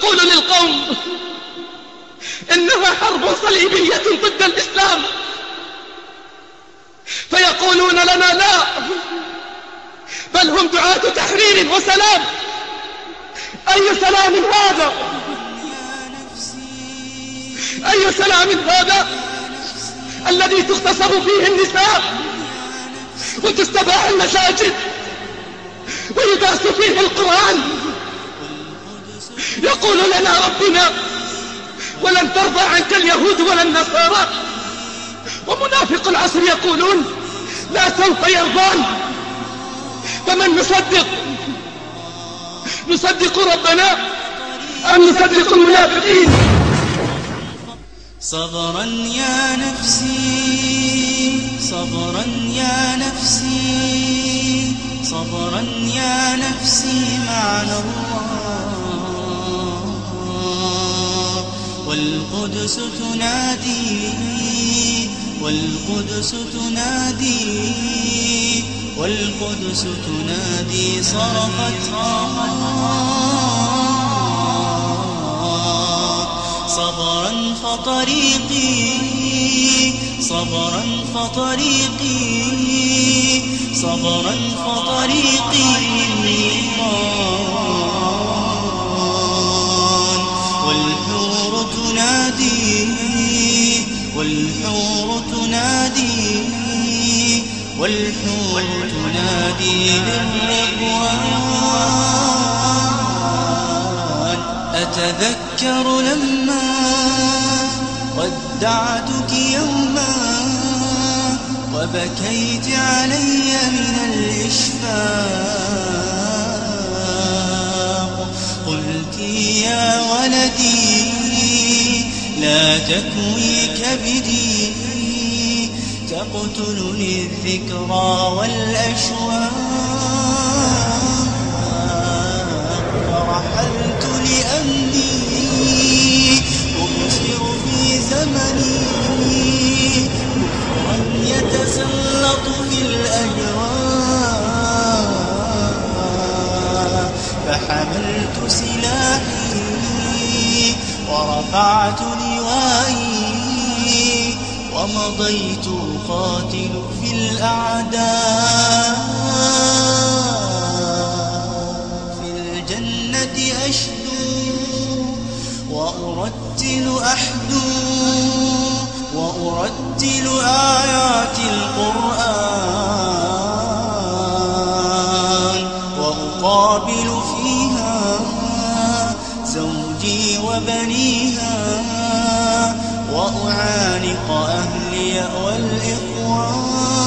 تقول للقوم إنها حرب صليبية ضد الإسلام. فيقولون لنا لا بل هم دعاة تحرير وسلام. أي سلام هذا؟ أي سلام هذا الذي تغتصب فيه النساء وتستباح المساجد ويداس فيه القرآن؟ يقول لنا ربنا ولن ترضى عنك اليهود ولا النصارى. ومنافق العصر يقولون لا سوف يرضان. فمن نصدق؟ نصدق ربنا أم نصدق المنافقين؟ صبرا يا نفسي صبرا يا نفسي صبرا يا نفسي معنا الله. والقدس تنادي والقدس تنادي والقدس تنادي صرخت صبرا فطريقي صبرا فطريقي صبرا فطريقي. للنيران تنادي والحور تنادي والحور تنادي للرضوان أتذكر لما ودعتك يوما وبكيت علي من الإشفاق. قلت يا ولدي لا تكوي كبدي تقتلني الذكرى والأشواق. فرحلت لأني أبصر في زمني. كفرا يتسلط في الأجواء فحملت سلاحي ورفعت لوائي ومضيت أقاتل في الأعداء. في الجنة أشدو وأرتل أحدو وأرتل آيات القرآن وأقابل فيها زوجي وبنيها وأعانق أهلي والإخوان